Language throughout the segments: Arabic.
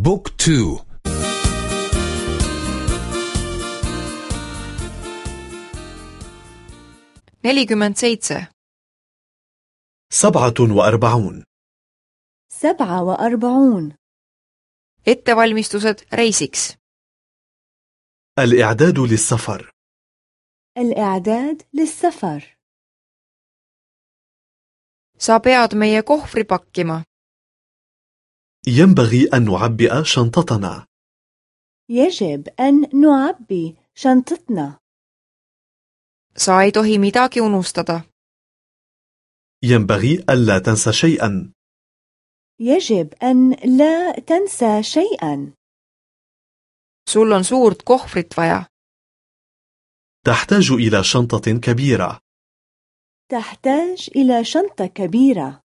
بوك تو nelikümmend seitse سبعة وأربعون سبعة وأربعون ettevalmistused reisiks الإعداد للسفر الإعداد للسفر sa pead meie kohvri pakkima ينبغي أن نعبئ شنطتنا. يجب أن نعبي شنطتنا. sa ei tohi midagi unustada ينبغي ألا تنسى شيئا. يجب أن لا تنسى شيئا. sul on suurt kohvrit vaja تحتاج إلى شنطة كبيرة. تحتاج إلى شنطة كبيرة.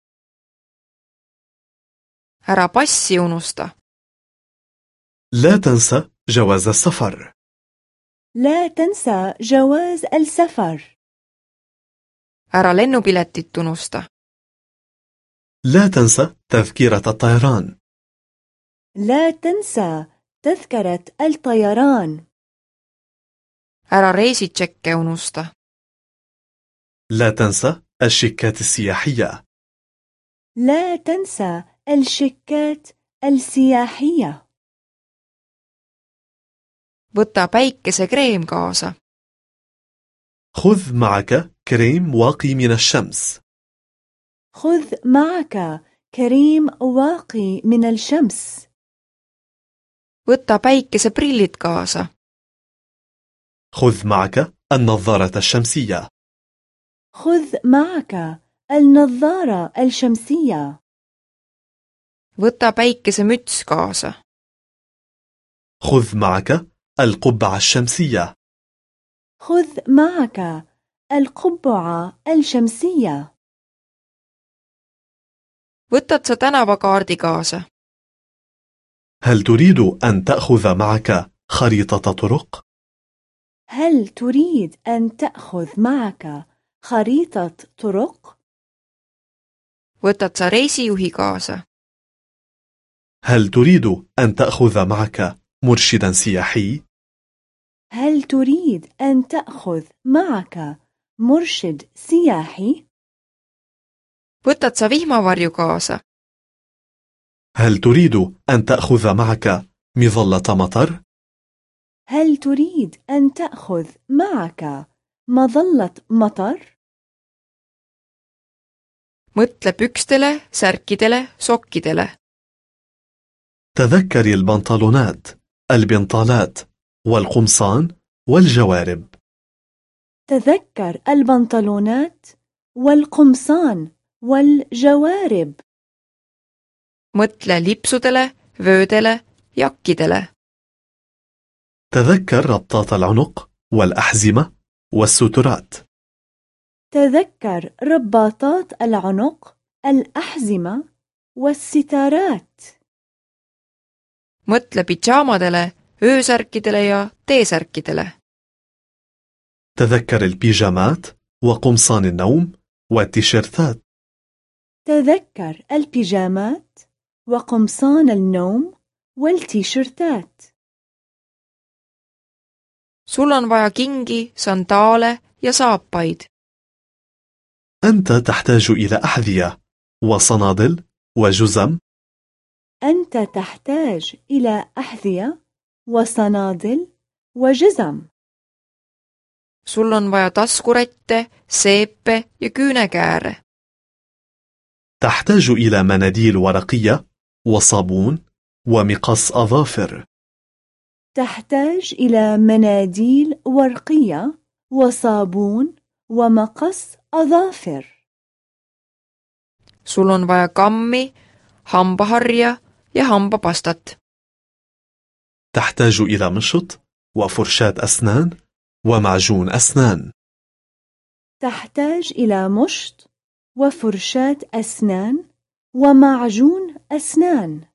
Ära passi unusta. لا تنسى جواز السفر. لا تنسى جواز السفر. Ära lennupiletit unusta. لا تنسى تذكرة الطيران. لا تنسى تذكرة الطيران. Ära reisitšekke unusta. لا تنسى الشيكات السياحية. لا تنسى الشيكات السياحية. võta päikesekreem kaasa. خذ معك كريم واقي من الشمس. خذ معك كريم واقي من الشمس. võta päikeseprillid kaasa. خذ معك النظارة الشمسية. خذ معك النظارة الشمسية. Võta päikesemüts kaasa. خذ معك القبعة الشمسية. خذ معك القبعة الشمسية. Võtad sa tänavakaardi kaasa. هل تريد أن تأخذ معك خريطة طرق؟ هل تريد أن تأخذ معك خريطة طرق؟ võtad sa reisijuhi kaasa. هل تريد أن تأخذ معك مرشدا سياحي؟ هل تريد أن تأخذ معك مرشد سياحي؟ võtad sa vihmavarju kaasa هل تريد أن تأخذ معك مظلة مطر؟ هل تريد أن تأخذ معك مظلة مطر؟ mõtle pükstele särkidele sokkidele تذكري البنطلونات البنطالات والقمصان والجوارب. تذكر البنطلونات والقمصان والجوارب. mõtle lipsudele vöödele jakkidele تذكر ربطات العنق والأحزمة والسترات. تذكر رباطات العنق الأحزمة والستارات mõtle pidžaamadele öösärkidele ja T-särkidele تذكر البيجامات وقمصان النوم والتيشيرتات. تذكر البيجامات وقمصان النوم والتيشيرتات. Sul on vaja kingi sandaale ja saapaid. أنت تحتاج إلى أحذية وصنادل وجزم أنت تحتاج إلى أحذية وصنادل وجزم. Sul on vaja taskurette seepe ja küünekääre. تحتاج إلى مناديل ورقية وصابون ومقص أظافر. تحتاج إلى مناديل ورقية وصابون ومقص أظافر. Sul on vaja kammi hambaharja ja hambapastat تحتاج إلى مشط وفرشاة أسنان ومعجون أسنان. تحتاج إلى مشط وفرشاة أسنان ومعجون أسنان.